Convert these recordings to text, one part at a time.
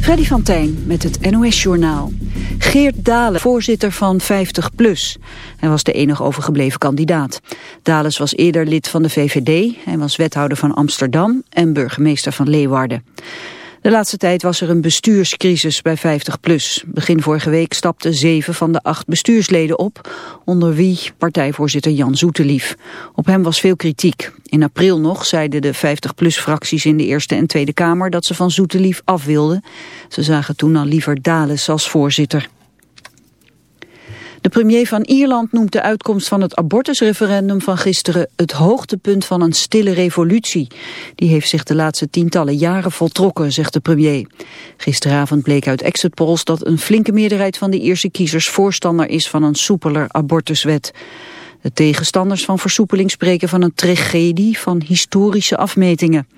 Freddy van Tijn met het NOS-journaal. Geert Dalen, voorzitter van 50PLUS. Hij was de enige overgebleven kandidaat. Dales was eerder lid van de VVD. Hij was wethouder van Amsterdam en burgemeester van Leeuwarden. De laatste tijd was er een bestuurscrisis bij 50PLUS. Begin vorige week stapten zeven van de acht bestuursleden op, onder wie partijvoorzitter Jan Zoetelief. Op hem was veel kritiek. In april nog zeiden de 50PLUS-fracties in de Eerste en Tweede Kamer dat ze van Zoetelief af wilden. Ze zagen toen al liever Dales als voorzitter. De premier van Ierland noemt de uitkomst van het abortusreferendum van gisteren het hoogtepunt van een stille revolutie. Die heeft zich de laatste tientallen jaren voltrokken, zegt de premier. Gisteravond bleek uit exit polls dat een flinke meerderheid van de Ierse kiezers voorstander is van een soepeler abortuswet. De tegenstanders van versoepeling spreken van een tragedie van historische afmetingen.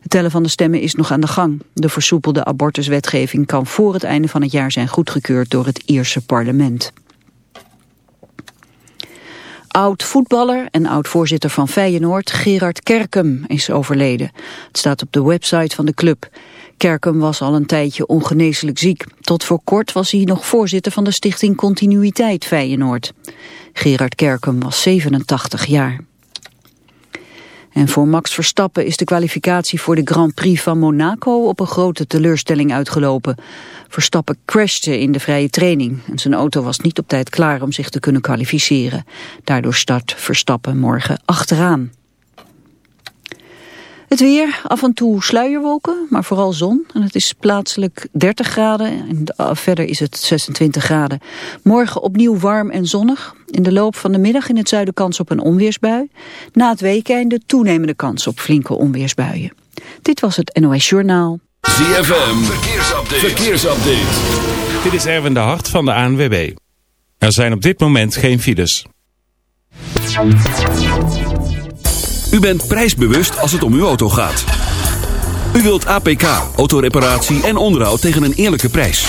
Het tellen van de stemmen is nog aan de gang. De versoepelde abortuswetgeving kan voor het einde van het jaar zijn goedgekeurd door het Ierse parlement. Oud-voetballer en oud-voorzitter van Feyenoord, Gerard Kerkem, is overleden. Het staat op de website van de club. Kerkem was al een tijdje ongeneeslijk ziek. Tot voor kort was hij nog voorzitter van de stichting Continuïteit Feyenoord. Gerard Kerkem was 87 jaar. En voor Max Verstappen is de kwalificatie voor de Grand Prix van Monaco op een grote teleurstelling uitgelopen. Verstappen crashte in de vrije training en zijn auto was niet op tijd klaar om zich te kunnen kwalificeren. Daardoor start Verstappen morgen achteraan. Het weer, af en toe sluierwolken, maar vooral zon. En het is plaatselijk 30 graden en verder is het 26 graden. Morgen opnieuw warm en zonnig. In de loop van de middag in het zuiden kans op een onweersbui. Na het weekende toenemende kans op flinke onweersbuien. Dit was het NOS Journaal. ZFM, verkeersupdate. verkeersupdate. Dit is Erwin de Hart van de ANWB. Er zijn op dit moment geen files. U bent prijsbewust als het om uw auto gaat. U wilt APK, autoreparatie en onderhoud tegen een eerlijke prijs.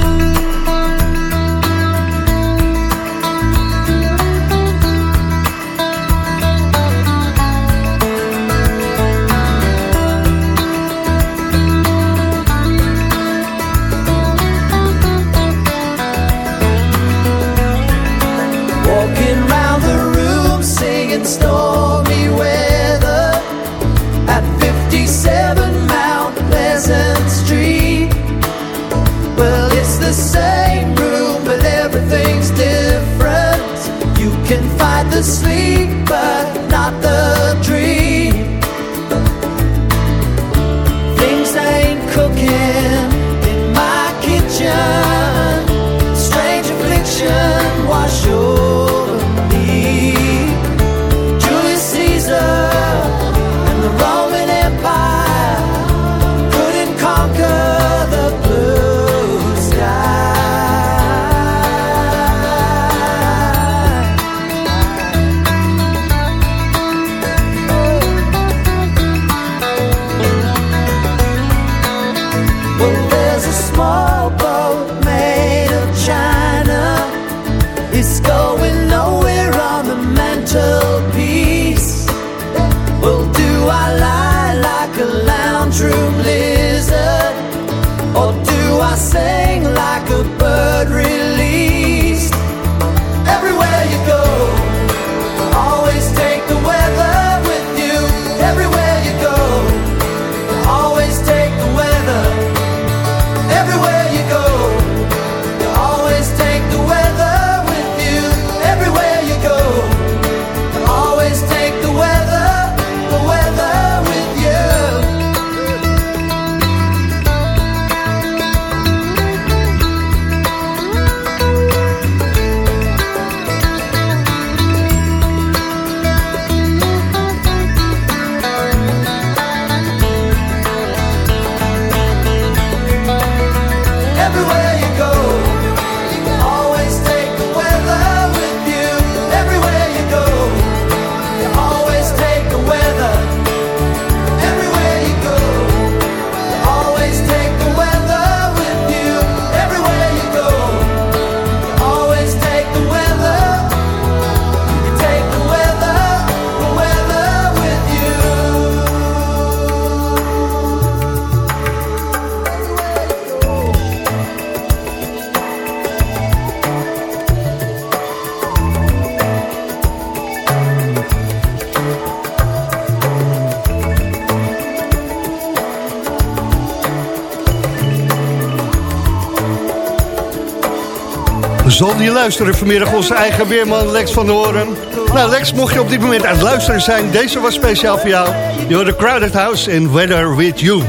Luisteren vanmiddag onze eigen weerman Lex van der Hoorn. Nou Lex, mocht je op dit moment aan het luisteren zijn, deze was speciaal voor jou. You're the Crowded House and Weather With You.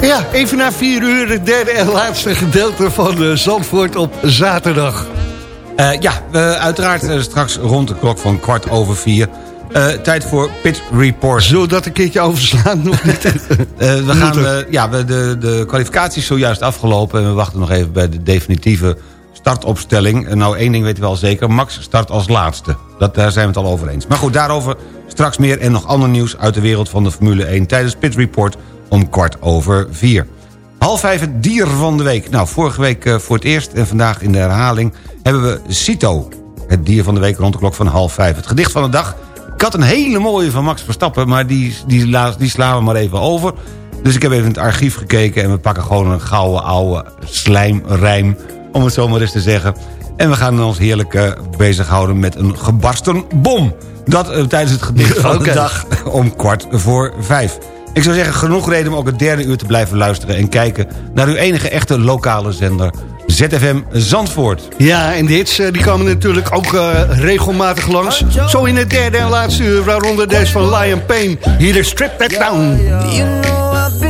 Ja, even na vier uur het derde en laatste gedeelte van uh, Zandvoort op zaterdag. Uh, ja, uiteraard uh, straks rond de klok van kwart over vier... Tijd voor Pit Report. Zullen we dat een keertje overslaan nog niet? we gaan, ja, we, de, de kwalificatie is zojuist afgelopen... en we wachten nog even bij de definitieve startopstelling. Nou, één ding weten we wel zeker. Max start als laatste. Dat, daar zijn we het al over eens. Maar goed, daarover straks meer en nog ander nieuws... uit de wereld van de Formule 1 tijdens Pit Report om kwart over vier. Half vijf het dier van de week. Nou, vorige week voor het eerst en vandaag in de herhaling... hebben we Cito, het dier van de week rond de klok van half vijf. Het gedicht van de dag ik had een hele mooie van Max Verstappen, maar die, die, die slaan we maar even over. Dus ik heb even in het archief gekeken en we pakken gewoon een gouden oude slijmrijm, om het zo maar eens te zeggen. En we gaan ons heerlijk uh, bezighouden met een gebarsten bom. Dat uh, tijdens het gedicht van okay. de dag om kwart voor vijf. Ik zou zeggen, genoeg reden om ook het derde uur te blijven luisteren... en kijken naar uw enige echte lokale zender ZFM Zandvoort. Ja, en de hits die komen natuurlijk ook uh, regelmatig langs. Zo in het derde en laatste uur, waaronder deze van Lion Payne. Hier is Strip That Down.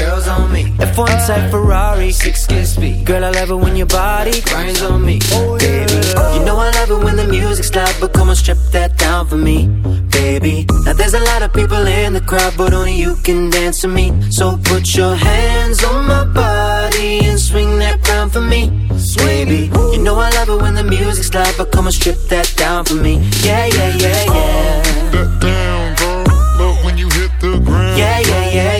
girls on me. F1 type Ferrari, six kiss me. Girl, I love it when your body grinds on me. oh Baby, you know I love it when the music's loud, but come on, strip that down for me. Baby, now there's a lot of people in the crowd, but only you can dance to me. So put your hands on my body and swing that crown for me. Baby, you know I love it when the music's loud, but come on, strip that down for me. Yeah, yeah, yeah, yeah. That down, girl. Love when you hit the ground. Yeah, yeah, yeah,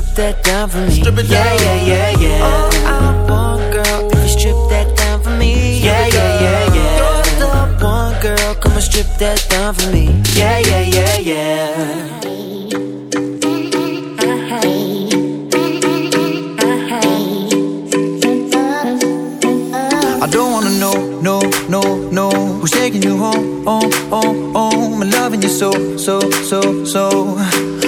strip that down for me. Strip it yeah, down. yeah, yeah, yeah. All I want, girl, if you strip that down for me. Yeah, yeah, yeah, yeah. You're the one, girl, come on, strip that down for me. Yeah, yeah, yeah, yeah. I don't wanna know, no, no, no Who's taking you home, home, home, home And loving you so, so, so, so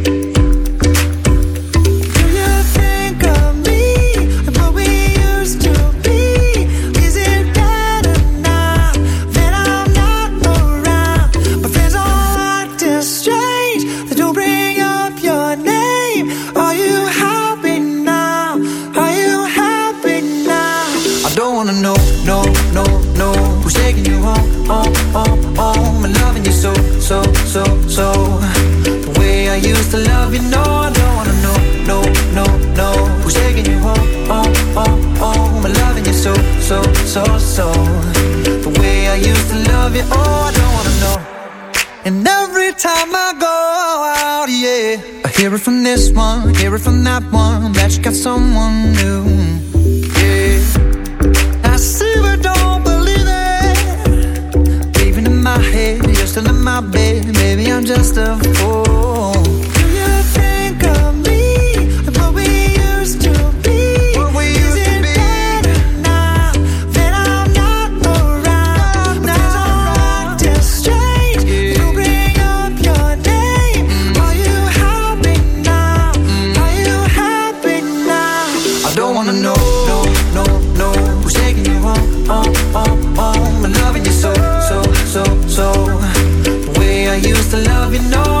Used to love you, no, I don't wanna know, no, no, no. Who's taking you home, home, home, home? And loving you so, so, so, so. The way I used to love you, oh, I don't wanna know. And every time I go out, yeah, I hear it from this one, hear it from that one, that you got someone new. Yeah, I see but don't believe it. Even in my head, you're still in my bed. Maybe I'm just a fool. I used to love you, no,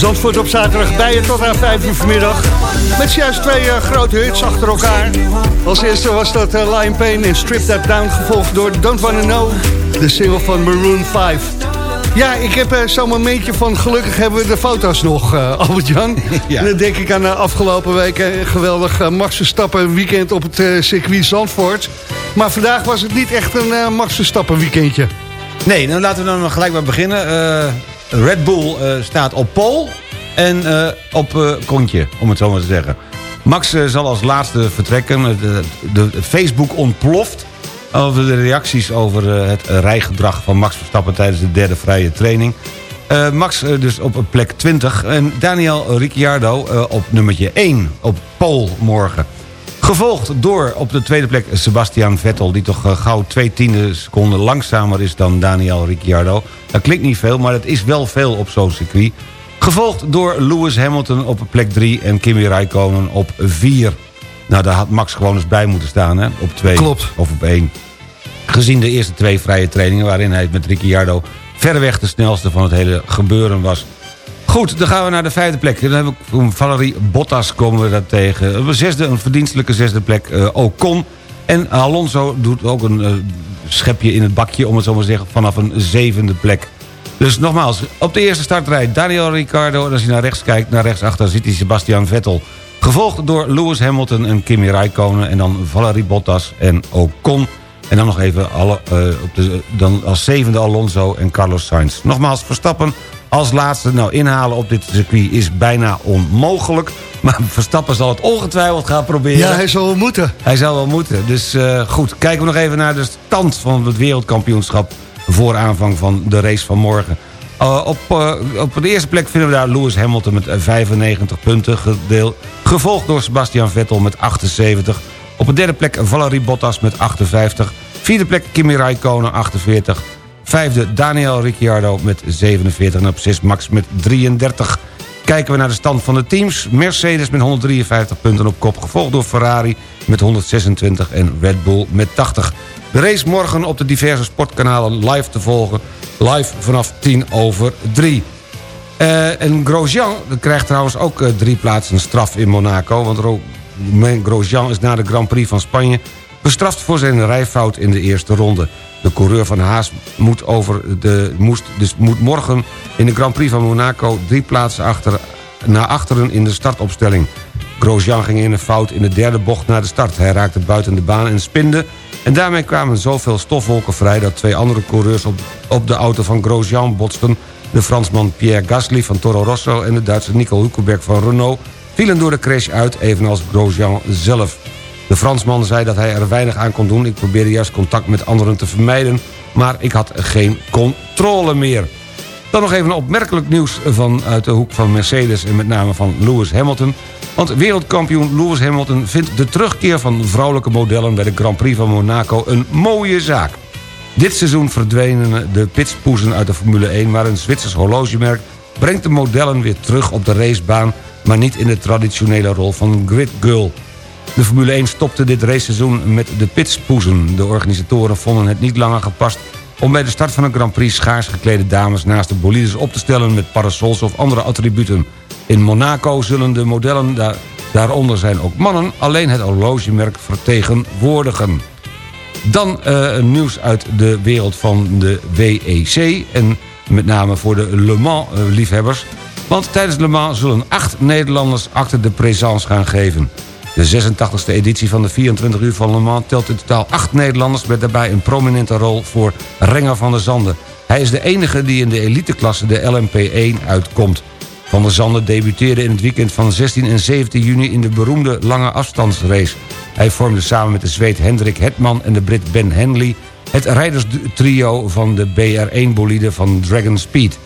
Zandvoort op zaterdag bij je tot aan 5 uur vanmiddag. Met juist twee eh, grote hits achter elkaar. Als eerste was dat eh, Lion Pain in Strip That Down, gevolgd door Don't Wanna Know, de single van Maroon 5. Ja, ik heb eh, zo'n momentje van gelukkig hebben we de foto's nog, Albert-Jan. En dan denk ik aan de afgelopen weken. Een geweldig uh, Max Verstappen weekend op het circuit Zandvoort. Maar vandaag was het niet echt een Max Verstappen weekendje. Nee, dan laten we dan gelijk maar beginnen. Red Bull eh, staat op pol en eh, op eh, kontje, om het zo maar te zeggen. Max zal als laatste vertrekken. De, Facebook ontploft over de reacties over het rijgedrag van Max Verstappen... tijdens de derde vrije training. Max dus op plek 20 en Daniel Ricciardo op nummertje 1 op pole morgen. Gevolgd door op de tweede plek Sebastian Vettel... die toch eh, gauw twee tiende seconden langzamer is dan Daniel Ricciardo. Dat klinkt niet veel, maar dat is wel veel op zo'n circuit. Gevolgd door Lewis Hamilton op plek 3 en Kimi Räikkönen op 4. Nou, daar had Max gewoon eens bij moeten staan, hè? Op 2 Klopt. of op 1. Gezien de eerste twee vrije trainingen... waarin hij met Ricciardo verreweg de snelste van het hele gebeuren was. Goed, dan gaan we naar de vijfde plek. Dan hebben we Valerie Bottas komen we daar tegen. Een, zesde, een verdienstelijke zesde plek eh, Ocon. En Alonso doet ook een eh, schepje in het bakje... om het zo maar te zeggen, vanaf een zevende plek. Dus nogmaals, op de eerste startrij Daniel Ricciardo... en als je naar rechts kijkt, naar rechts achter zit hij Sebastian Vettel. Gevolgd door Lewis Hamilton en Kimi Räikkönen... en dan Valerie Bottas en Ocon... En dan nog even alle, eh, op de, dan als zevende Alonso en Carlos Sainz. Nogmaals, Verstappen als laatste. Nou, inhalen op dit circuit is bijna onmogelijk. Maar Verstappen zal het ongetwijfeld gaan proberen. Ja, hij zal wel moeten. Hij zal wel moeten. Dus eh, goed, kijken we nog even naar de stand van het wereldkampioenschap... voor aanvang van de race van morgen. Uh, op, uh, op de eerste plek vinden we daar Lewis Hamilton met 95 punten gedeeld. Gevolgd door Sebastian Vettel met 78. Op de derde plek Valerie Bottas met 58. Vierde plek Kimi Räikkönen 48. Vijfde Daniel Ricciardo met 47. En op 6 Max met 33. Kijken we naar de stand van de teams. Mercedes met 153 punten op kop. Gevolgd door Ferrari met 126 en Red Bull met 80. De race morgen op de diverse sportkanalen live te volgen. Live vanaf 10 over 3. Eh, en Grosjean krijgt trouwens ook eh, drie plaatsen straf in Monaco. Want Grosjean is na de Grand Prix van Spanje... bestraft voor zijn rijfout in de eerste ronde. De coureur van Haas moet, over de, moest, dus moet morgen in de Grand Prix van Monaco... drie plaatsen achter, naar achteren in de startopstelling. Grosjean ging in een fout in de derde bocht naar de start. Hij raakte buiten de baan en spinde... en daarmee kwamen zoveel stofwolken vrij... dat twee andere coureurs op, op de auto van Grosjean botsten... de Fransman Pierre Gasly van Toro Rosso... en de Duitse Nico Hülkenberg van Renault... vielen door de crash uit, evenals Grosjean zelf. De Fransman zei dat hij er weinig aan kon doen. Ik probeerde juist contact met anderen te vermijden... maar ik had geen controle meer. Dan nog even opmerkelijk nieuws vanuit de hoek van Mercedes... en met name van Lewis Hamilton. Want wereldkampioen Lewis Hamilton vindt de terugkeer van vrouwelijke modellen... bij de Grand Prix van Monaco een mooie zaak. Dit seizoen verdwenen de pitspoezen uit de Formule 1... maar een Zwitsers horlogemerk brengt de modellen weer terug op de racebaan... maar niet in de traditionele rol van grid girl... De Formule 1 stopte dit raceseizoen met de pitspoezen. De organisatoren vonden het niet langer gepast om bij de start van een Grand Prix schaars geklede dames naast de bolides op te stellen met parasols of andere attributen. In Monaco zullen de modellen, daar, daaronder zijn ook mannen, alleen het horlogemerk vertegenwoordigen. Dan uh, nieuws uit de wereld van de WEC en met name voor de Le Mans uh, liefhebbers. Want tijdens Le Mans zullen acht Nederlanders acte de présence gaan geven. De 86e editie van de 24 uur van Le Mans telt in totaal acht Nederlanders... met daarbij een prominente rol voor Renger van der Zanden. Hij is de enige die in de eliteklasse de LMP1 uitkomt. Van der Zanden debuteerde in het weekend van 16 en 17 juni... in de beroemde lange afstandsrace. Hij vormde samen met de Zweed Hendrik Hetman en de Brit Ben Henley... het rijderstrio van de BR1-bolide van Dragon Speed.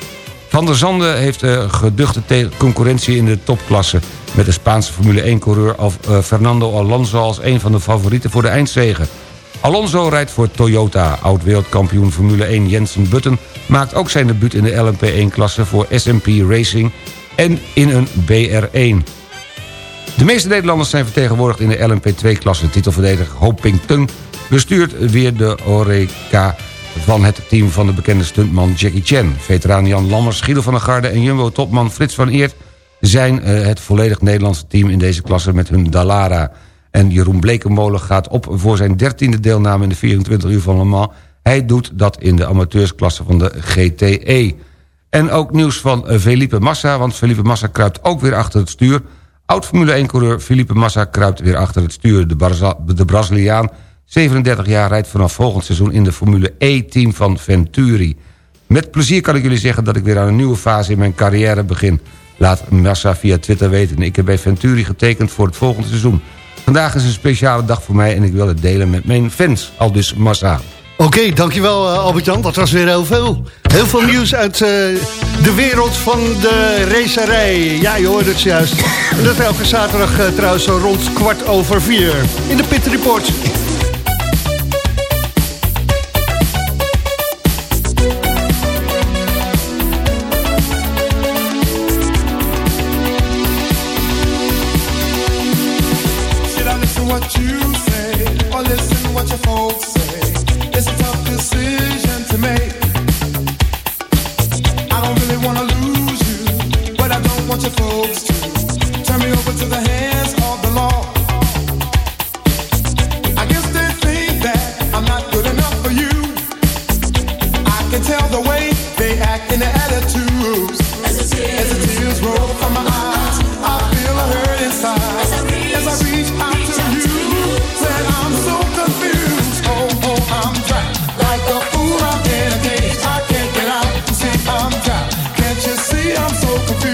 Van der Zanden heeft uh, geduchte concurrentie in de topklasse... met de Spaanse Formule 1-coureur uh, Fernando Alonso... als een van de favorieten voor de eindzegen. Alonso rijdt voor Toyota. Oud-wereldkampioen Formule 1 Jensen Button... maakt ook zijn debuut in de LMP1-klasse voor SMP Racing... en in een BR1. De meeste Nederlanders zijn vertegenwoordigd in de LMP2-klasse. Titelverdediger Hoping Tung bestuurt weer de Oreca van het team van de bekende stuntman Jackie Chan. Veteraan Jan Lammers, Guido van der Garde en Jumbo-topman Frits van Eert... zijn uh, het volledig Nederlandse team in deze klasse met hun Dallara. En Jeroen Blekenmolen gaat op voor zijn dertiende deelname in de 24 uur van Le Mans. Hij doet dat in de amateursklasse van de GTE. En ook nieuws van uh, Felipe Massa, want Felipe Massa kruipt ook weer achter het stuur. Oud-Formule 1-coureur Felipe Massa kruipt weer achter het stuur. De, de Braziliaan 37 jaar rijdt vanaf volgend seizoen in de Formule E-team van Venturi. Met plezier kan ik jullie zeggen dat ik weer aan een nieuwe fase in mijn carrière begin. Laat Massa via Twitter weten. Ik heb bij Venturi getekend voor het volgende seizoen. Vandaag is een speciale dag voor mij en ik wil het delen met mijn fans. Al dus Massa. Oké, okay, dankjewel uh, Albert-Jan. Dat was weer heel veel. Heel veel nieuws uit uh, de wereld van de racerij. Ja, je hoort het juist. En dat elke zaterdag uh, trouwens rond kwart over vier. In de Pit Report. I'm so confused?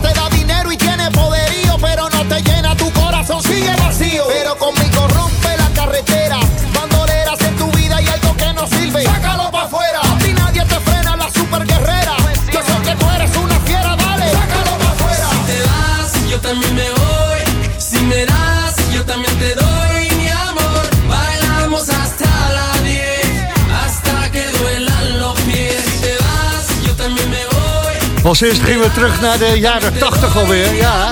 Als eerst gingen we terug naar de jaren 80 alweer, ja.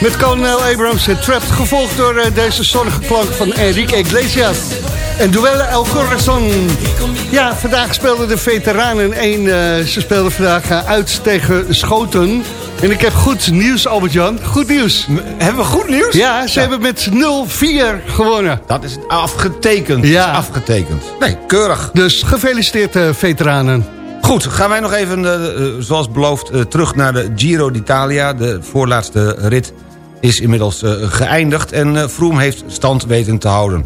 Met Colonel Abrams en Trapped, gevolgd door eh, deze zonnige klank van Enrique Iglesias. En Duelle El Corazon. Ja, vandaag speelden de veteranen één. eh, ze speelden vandaag eh, uit tegen Schoten. En ik heb goed nieuws, Albert-Jan. Goed nieuws. Hebben we goed nieuws? Ja, ze hebben met 0-4 gewonnen. Dat is afgetekend. Ja. Afgetekend. Nee, keurig. Dus gefeliciteerd, eh, veteranen. Goed, gaan wij nog even, eh, eh, zoals beloofd, eh, terug naar de Giro d'Italia. De voorlaatste rit is inmiddels geëindigd en Froome heeft stand weten te houden.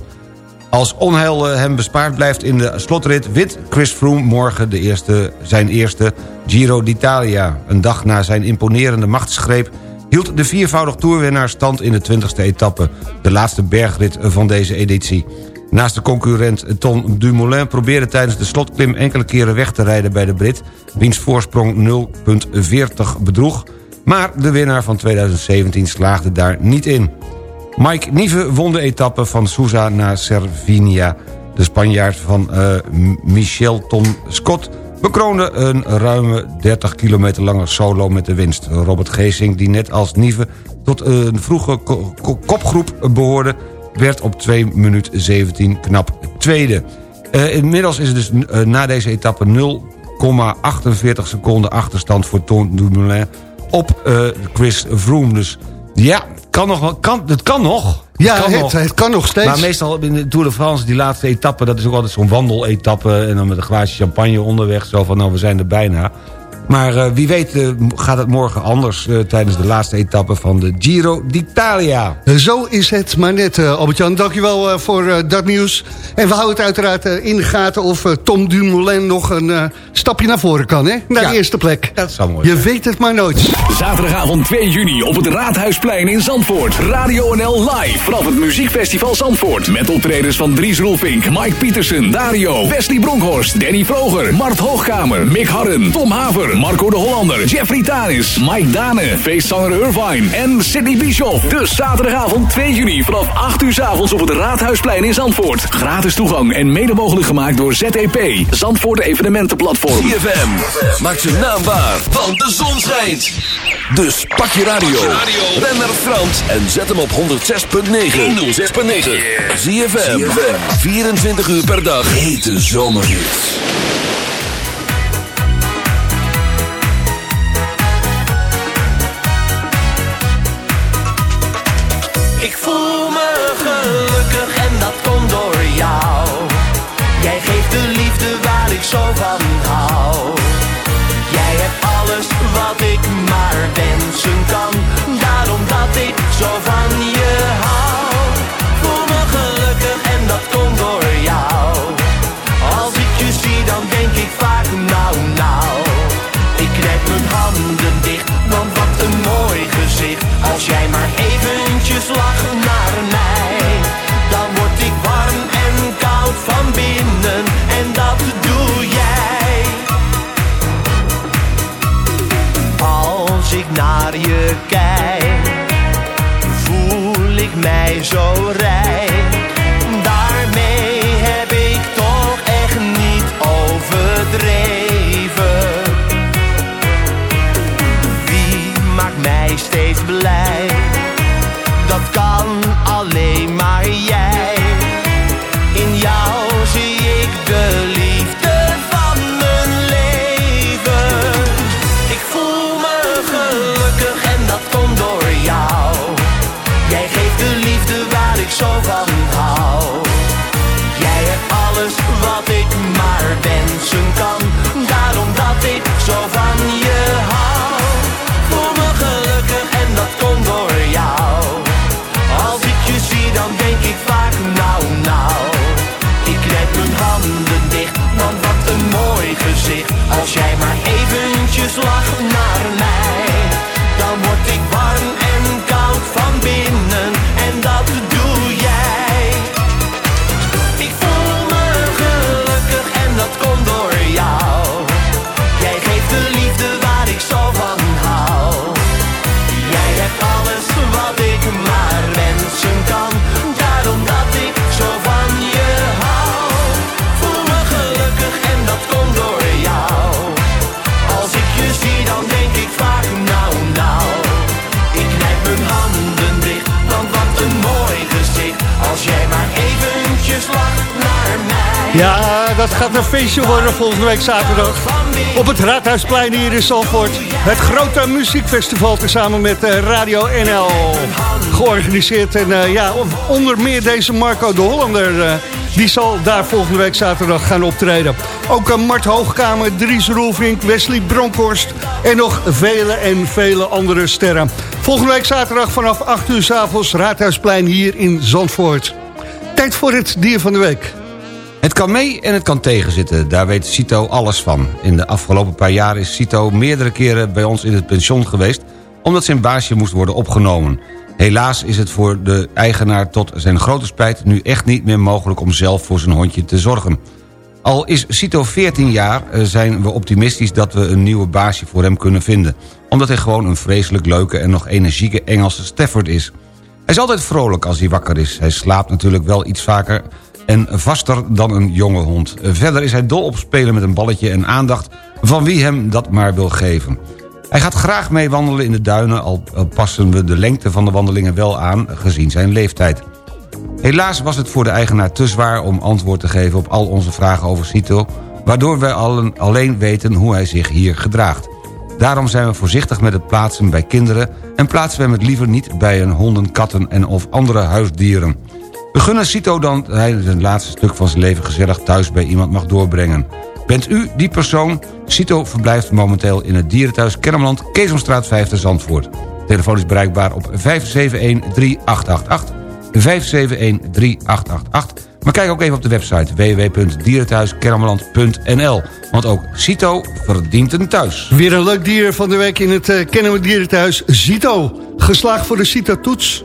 Als onheil hem bespaard blijft in de slotrit... wint Chris Froome morgen de eerste, zijn eerste Giro d'Italia. Een dag na zijn imponerende machtsgreep... hield de viervoudig toerwinnaar stand in de 20e etappe... de laatste bergrit van deze editie. Naast de concurrent Tom Dumoulin probeerde tijdens de slotklim... enkele keren weg te rijden bij de Brit... wiens voorsprong 0,40 bedroeg... maar de winnaar van 2017 slaagde daar niet in. Mike Nieve won de etappe van Sousa naar Cervinia. De Spanjaard van eh, Michel Tom Scott bekroonde een ruime 30 kilometer lange solo met de winst. Robert Geesing, die net als Nieve tot een vroege ko- ko- kopgroep behoorde... werd op 2 minuut 17 knap tweede. Eh, inmiddels is het dus eh, na deze etappe 0,48 seconden achterstand voor Tom Dumoulin op eh, Chris Froome. Dus ja, kan nog, wel- kan, het kan nog. Ja, het- het kan nog steeds. Maar meestal in de Tour de France, die laatste etappe... dat is ook altijd zo'n wandeletappe... en dan met een glaasje champagne onderweg. Zo van, nou, we zijn er bijna. Maar eh, wie weet eh, gaat het morgen anders... eh, tijdens de laatste etappe van de Giro d'Italia. Zo is het maar net, Albert-Jan. Dankjewel uh, voor dat nieuws. En we houden het uiteraard in de gaten... of Tom Dumoulin nog een stapje naar voren kan, hè? Naar Ja, de eerste plek. Dat zou mooi Je weet het maar nooit. Zaterdagavond 2 juni op het Raadhuisplein in Zandvoort. Radio NL live vanaf het Muziekfestival Zandvoort. Met optredens van Dries Roelvink, Mike Pietersen, Dario, Wesley Bronkhorst, Danny Vroger, Mart Hoogkamer, Mick Harren, Tom Haver, Marco de Hollander, Jeffrey Tanis, Mike Dane, feestzanger Irvine en Sidney Bischoff. Dus zaterdagavond 2 juni vanaf 8 uur s avonds op het Raadhuisplein in Zandvoort. Gratis toegang en mede mogelijk gemaakt door ZEP, Zandvoort Evenementenplatform. ZFM, maak zijn naam waar, want de zon schijnt. Dus pak je radio, ren naar Frans en zet hem op 106.9. 106.9. ZFM, 24 uur per dag. Hete zomerhits. Zo van hou. Jij hebt alles wat ik maar wensen kan. Daarom dat ik zo van je ik mij feestje volgende week zaterdag. Op het Raadhuisplein hier in Zandvoort. Het grote muziekfestival tezamen met eh, Radio NL. Georganiseerd. En eh, ja, onder meer deze Marco de Hollander. eh, die zal daar volgende week zaterdag gaan optreden. Ook Mart Hoogkamer, Dries Roelvink, Wesley Bronkhorst. En nog vele en vele andere sterren. Volgende week zaterdag vanaf 8 uur s avonds Raadhuisplein hier in Zandvoort. Tijd voor het dier van de week. Het kan mee en het kan tegenzitten, daar weet Cito alles van. In de afgelopen paar jaar is Cito meerdere keren bij ons in het pension geweest... omdat zijn baasje moest worden opgenomen. Helaas is het voor de eigenaar tot zijn grote spijt... nu echt niet meer mogelijk om zelf voor zijn hondje te zorgen. Al is Cito 14 jaar, eh, zijn we optimistisch dat we een nieuwe baasje voor hem kunnen vinden. Omdat hij gewoon een vreselijk leuke en nog energieke Engelse Stafford is. Hij is altijd vrolijk als hij wakker is. Hij slaapt natuurlijk wel iets vaker en vaster dan een jonge hond. Verder is hij dol op spelen met een balletje en aandacht... van wie hem dat maar wil geven. Hij gaat graag mee wandelen in de duinen... al passen we de lengte van de wandelingen wel aan... gezien zijn leeftijd. Helaas was het voor de eigenaar te zwaar om antwoord te geven... op al onze vragen over Cito... waardoor we allen alleen weten hoe hij zich hier gedraagt. Daarom zijn we voorzichtig met het plaatsen bij kinderen... en plaatsen we hem het liever niet bij een honden, katten en of andere huisdieren. We gunnen Cito dan dat hij het laatste stuk van zijn leven gezellig thuis bij iemand mag doorbrengen. Bent u die persoon? Cito verblijft momenteel in het dierenthuis Kennemerland... Keesomstraat 5 te Zandvoort. Telefoon is bereikbaar op 571-3888. 571-3888. Maar kijk ook even op de website www.dierenthuiskennemerland.nl. Want ook Cito verdient een thuis. Weer een leuk dier van de week in het uh, Dierenthuis. Zito, geslaagd voor de Cito-toets.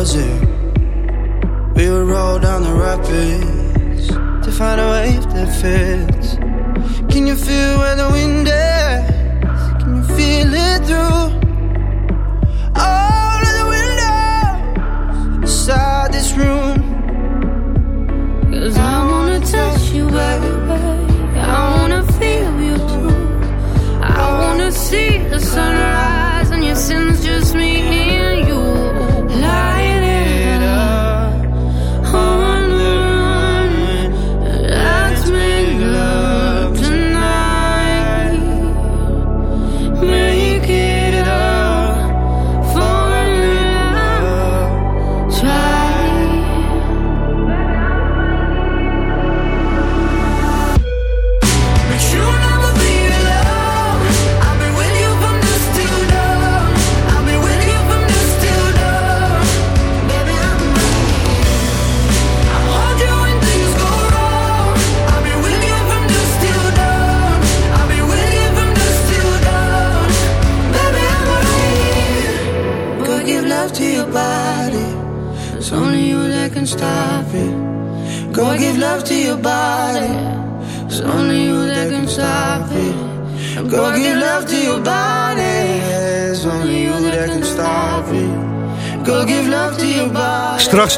eh? We would roll down the rapids to find a wave that fits. Can you feel where the wind is? Can you feel it through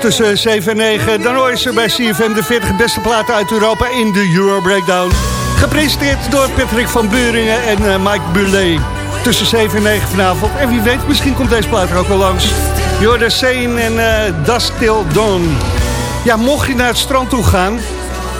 tussen 7 en 9, dan hoor je ze bij CFM de 40 beste platen uit Europa in de Euro Breakdown. Gepresenteerd door Patrick van Buringen en eh, Mike Bulet. Tussen 7 en 9 vanavond. En wie weet, misschien komt deze plaat er ook wel langs. Jorda Sane en uh, Das Till Dawn. Ja, mocht je naar het strand toe gaan...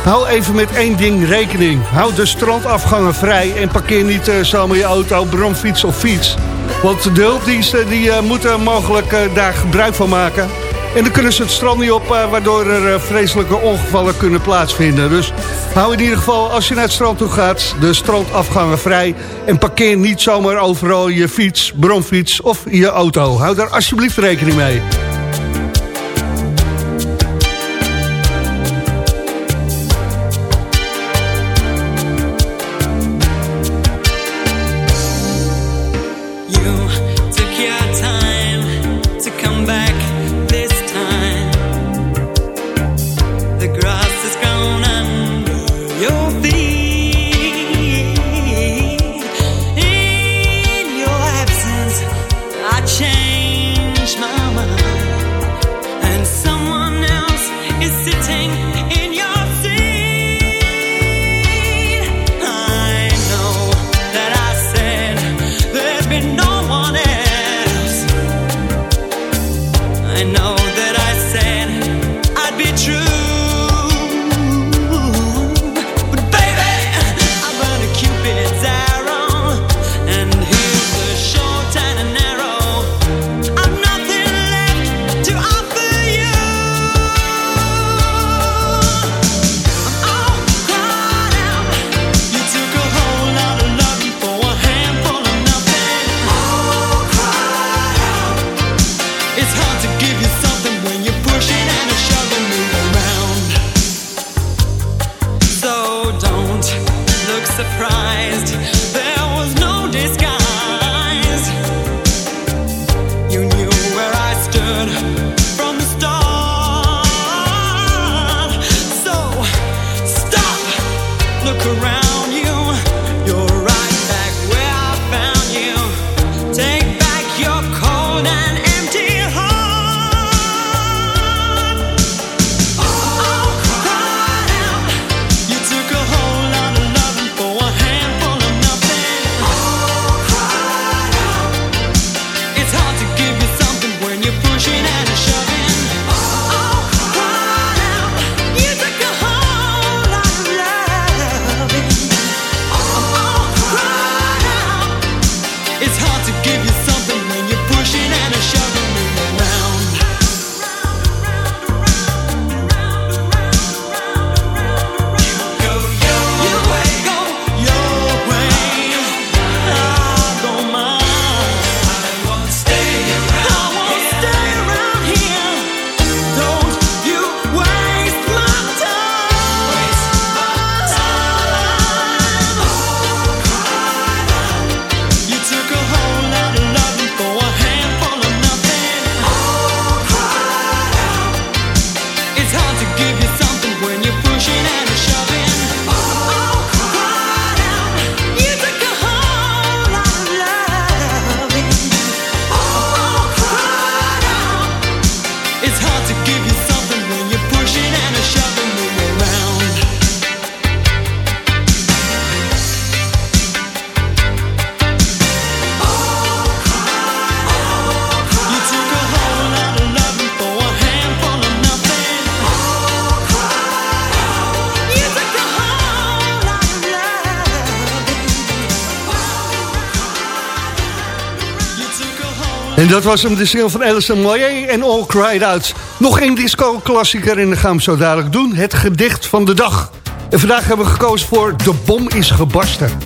Hou even met één ding rekening. Hou de strandafgangen vrij en parkeer niet uh, zomaar je auto, bromfiets of fiets. Want de hulpdiensten die, moeten mogelijk daar gebruik van maken. En dan kunnen ze het strand niet op, waardoor er vreselijke ongevallen kunnen plaatsvinden. Dus hou in ieder geval, als je naar het strand toe gaat, de strandafgangen vrij. En parkeer niet zomaar overal je fiets, bromfiets of je auto. Hou daar alsjeblieft rekening mee. dat was hem, de single van Alison Moyer en All Cried Out. Nog één disco-klassieker en dan gaan we zo dadelijk doen. Het gedicht van de dag. En vandaag hebben we gekozen voor De Bom is Gebarsten.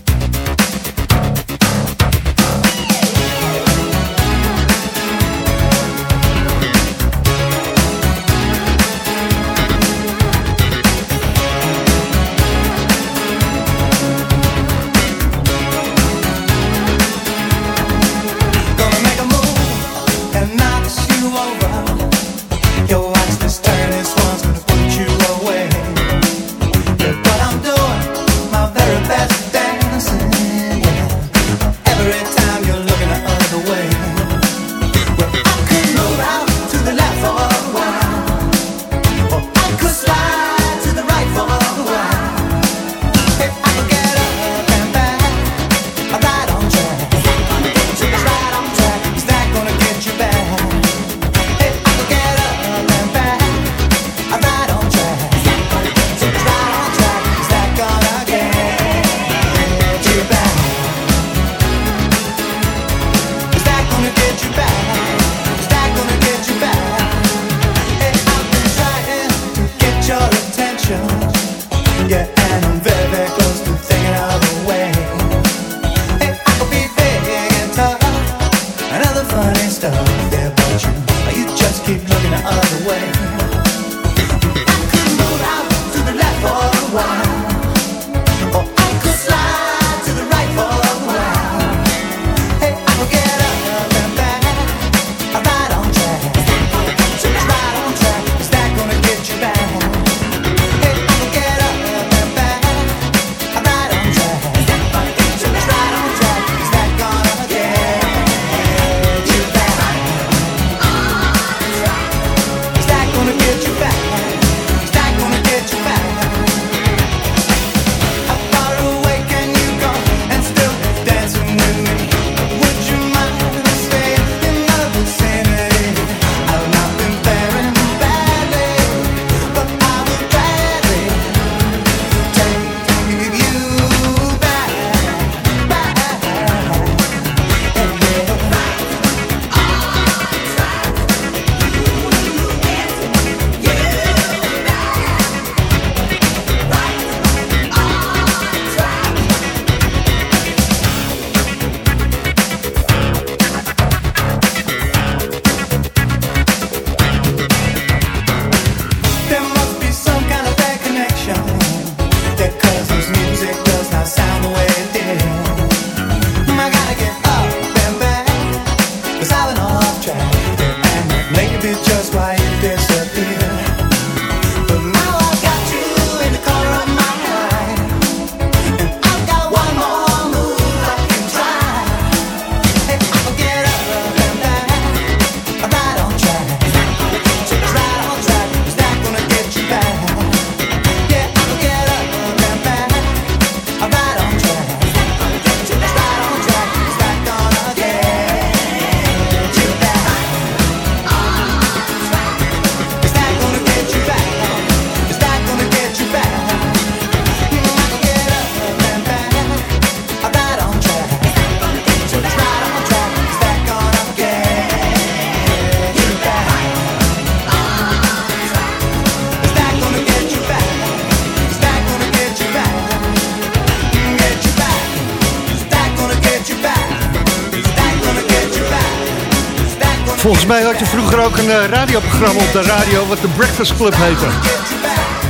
ook een eh, radioprogramma op de radio wat de Breakfast Club heette.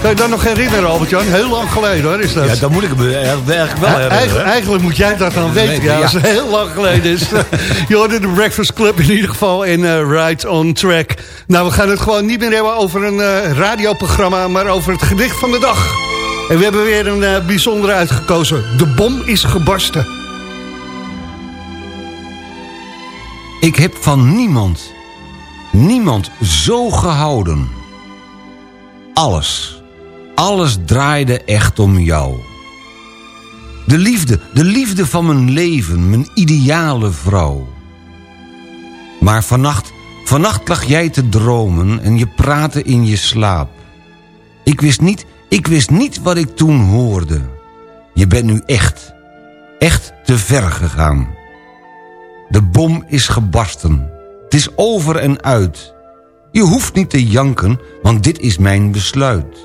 Kan je dat nog herinneren, Albert-Jan? Heel lang geleden, hoor, is dat? Ja, dan moet ik me eh, eigenlijk wel herinneren. Eigenlijk moet jij dat dan weten, ja, als het heel lang geleden is. je hoorde de Breakfast Club in ieder geval in eh, uh, Right on Track. Nou, we gaan het gewoon niet meer hebben over een radioprogramma... maar over het gedicht van de dag. En we hebben weer een uh, bijzondere uitgekozen. De bom is gebarsten. Ik heb van niemand Niemand zo gehouden. Alles, alles draaide echt om jou. De liefde, de liefde van mijn leven, mijn ideale vrouw. Maar vannacht, vannacht lag jij te dromen en je praatte in je slaap. Ik wist niet, ik wist niet wat ik toen hoorde. Je bent nu echt, echt te ver gegaan. De bom is gebarsten. Het is over en uit. Je hoeft niet te janken, want dit is mijn besluit.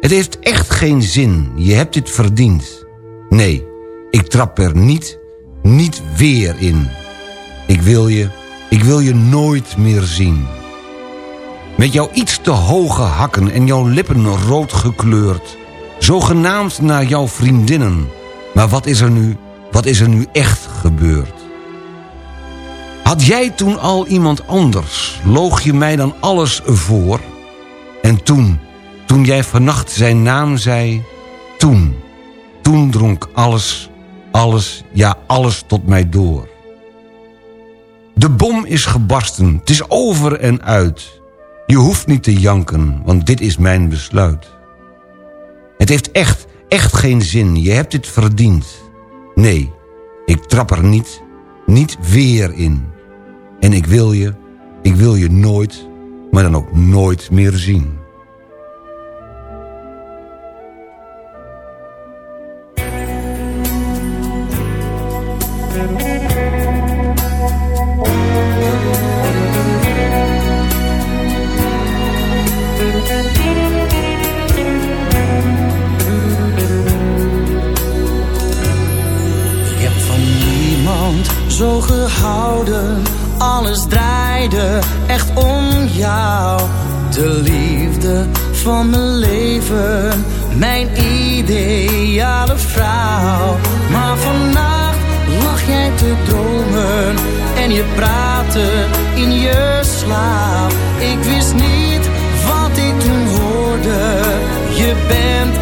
Het heeft echt geen zin, je hebt dit verdiend. Nee, ik trap er niet, niet weer in. Ik wil je, ik wil je nooit meer zien. Met jouw iets te hoge hakken en jouw lippen rood gekleurd. Zogenaamd naar jouw vriendinnen. Maar wat is er nu, wat is er nu echt gebeurd? Had jij toen al iemand anders, loog je mij dan alles voor? En toen, toen jij vannacht zijn naam zei, toen, toen dronk alles, alles, ja alles tot mij door. De bom is gebarsten, het is over en uit. Je hoeft niet te janken, want dit is mijn besluit. Het heeft echt, echt geen zin, je hebt dit verdiend. Nee, ik trap er niet, niet weer in. En ik wil je, ik wil je nooit, maar dan ook nooit meer zien. Zo gehouden. Alles draaide echt om jou. De liefde van mijn leven. Mijn ideale vrouw. Maar vannacht lag jij te dromen. En je praatte in je slaap. Ik wist niet wat ik toen hoorde. Je bent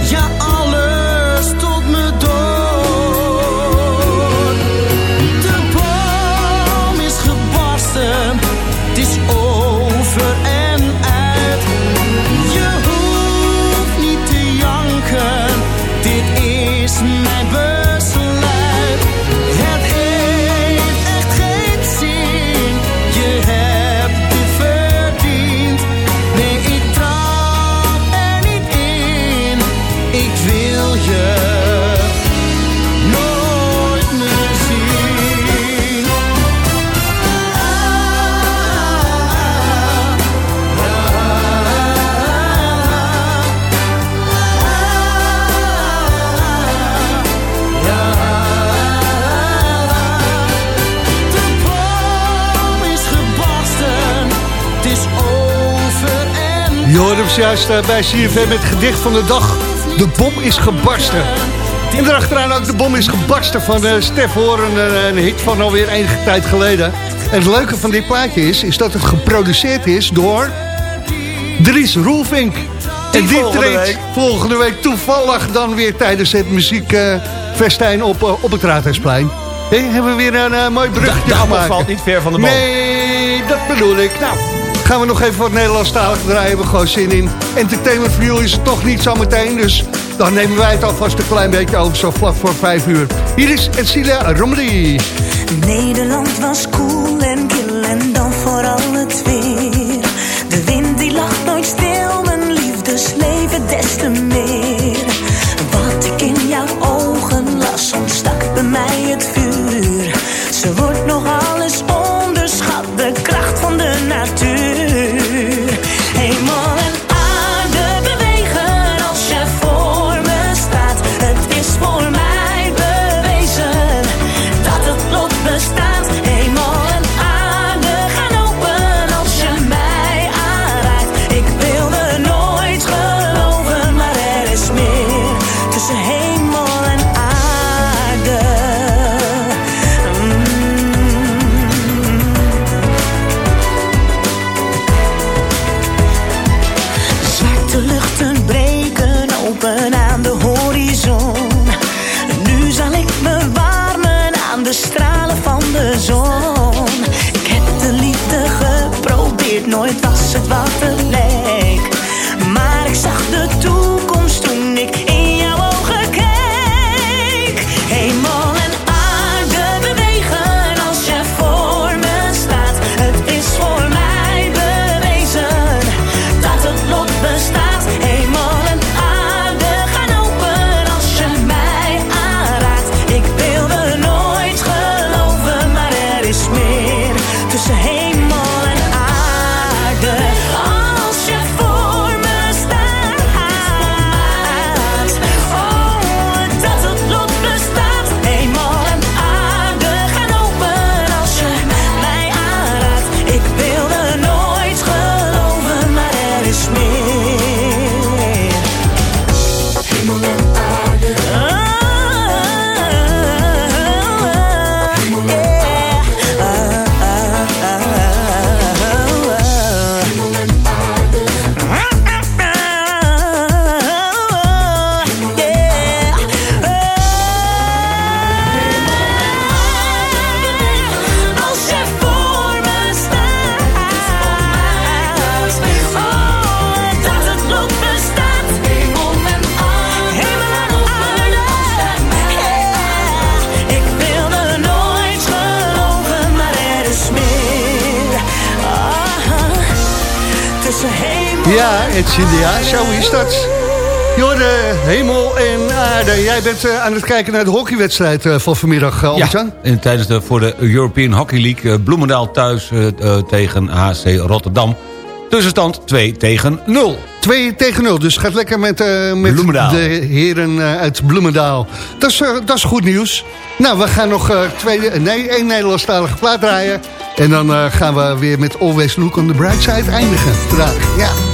hoort hem juist eh, bij CFM met het gedicht van de dag. De bom is gebarsten. En erachteraan ook de bom is gebarsten van eh Stef Horen. Een, een hit van alweer enige tijd geleden. En het leuke van dit plaatje is, is dat het geproduceerd is door Dries Roelvink. En die volgende treedt week. volgende week toevallig dan weer tijdens het muziekfestijn op, eh, op het Raadhuisplein. Hé, hebben we weer een eh, mooi appel gemaakt. valt niet ver van de boom. Nee, dat bedoel ik. Nou, gaan we nog even wat Nederlandstalig draaien. We gewoon zin in. Entertainment for you is het toch niet zometeen. Dus dan nemen wij het alvast een klein beetje over. Zo vlak voor vijf uur. Hier is Etsilia Romedy. Nederland was koel en kil en dan vooral het weer. De wind die lacht nooit stil, mijn liefdesleven des te meer. Ja, ja, zo is dat. Jorde, hemel en aarde. Jij bent eh, aan het kijken naar de hockeywedstrijd eh, van vanmiddag, uh, en tijdens de, voor de European Hockey League... Bloemendaal thuis tegen HC Rotterdam. Tussenstand 2 tegen 0. 2 tegen 0, dus gaat lekker met, met de heren uit Bloemendaal. Dat is, dat is goed nieuws. Nou, we gaan nog twee, nee, één Nederlandstalige plaat draaien. En dan gaan we weer met Always Look on the Bright Side eindigen vandaag. Ja.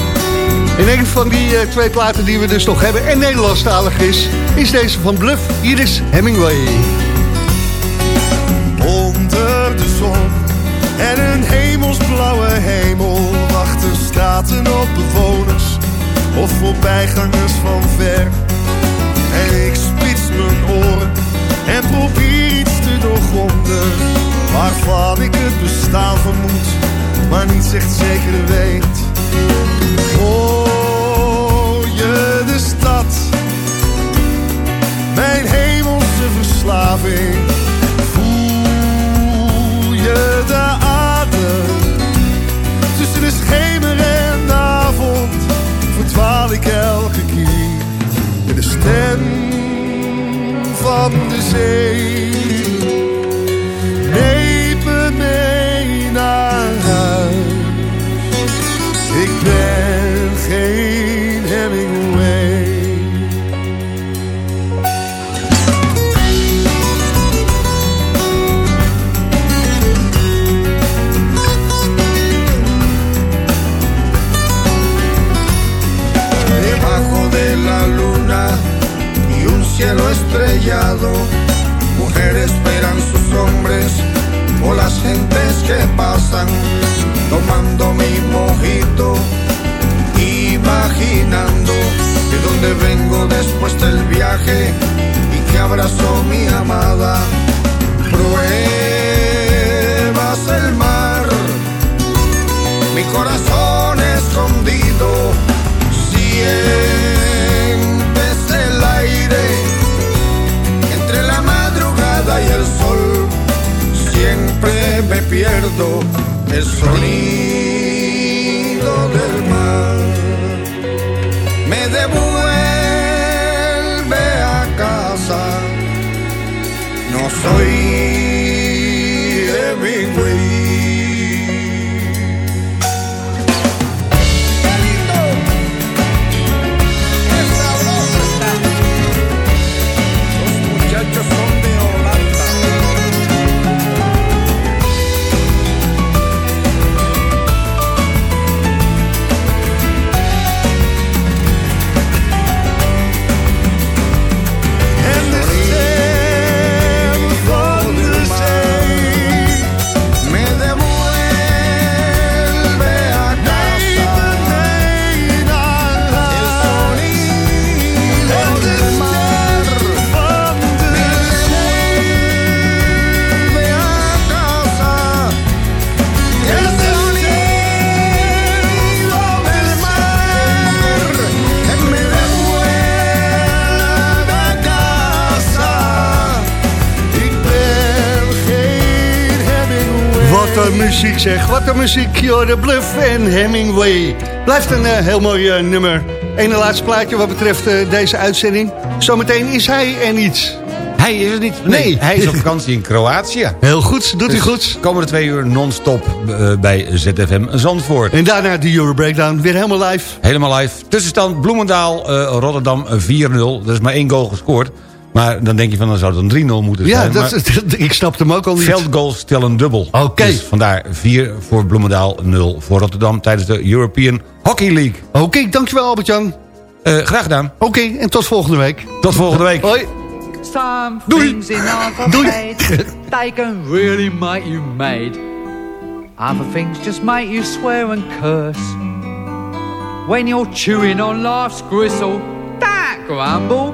En een van die eh, twee platen die we dus nog hebben en Nederlandstalig is... is deze van Bluff. Hier is Hemingway. Onder de zon en een hemelsblauwe hemel wachten straten op bewoners of voorbijgangers van ver. En ik spits mijn oren en probeer iets te doorgronden waarvan ik het bestaan vermoed, maar niet echt zeker weet. Voel je de adem tussen de schemer en de avond? Verdwaal ik elke keer in de stem van de zee. Muziek zeg. Wat een muziek. Jorde Bluff en Hemingway. Blijft een eh, heel mooi eh, nummer. Ene laatste plaatje wat betreft eh, deze uitzending. Zometeen is hij er niet. Hij is er niet. Nee, hij is op vakantie in Kroatië. Heel goed, doet hij Dus goed. Komende twee uur non-stop bij ZFM Zandvoort. En daarna de Euro Breakdown, weer helemaal live. Helemaal live. Tussenstand Bloemendaal, Rotterdam 4-0. Er is maar één goal gescoord. Maar dan denk je van, dan zou het een 3-0 moeten Ja, zijn. dat, maar ik snapte hem ook al niet. veldgoals tellen dubbel. Oké. Dus vandaar 4 voor Bloemendaal, 0 voor Rotterdam... tijdens de European Hockey League. Oké, dankjewel Albert-Jan. Eh, graag gedaan. Oké, en tot volgende week. Tot volgende week. Hoi. Some Doei. Doei. they can really make you mad. Other things just make you swear and curse. When you're chewing on life's gristle, don't grumble,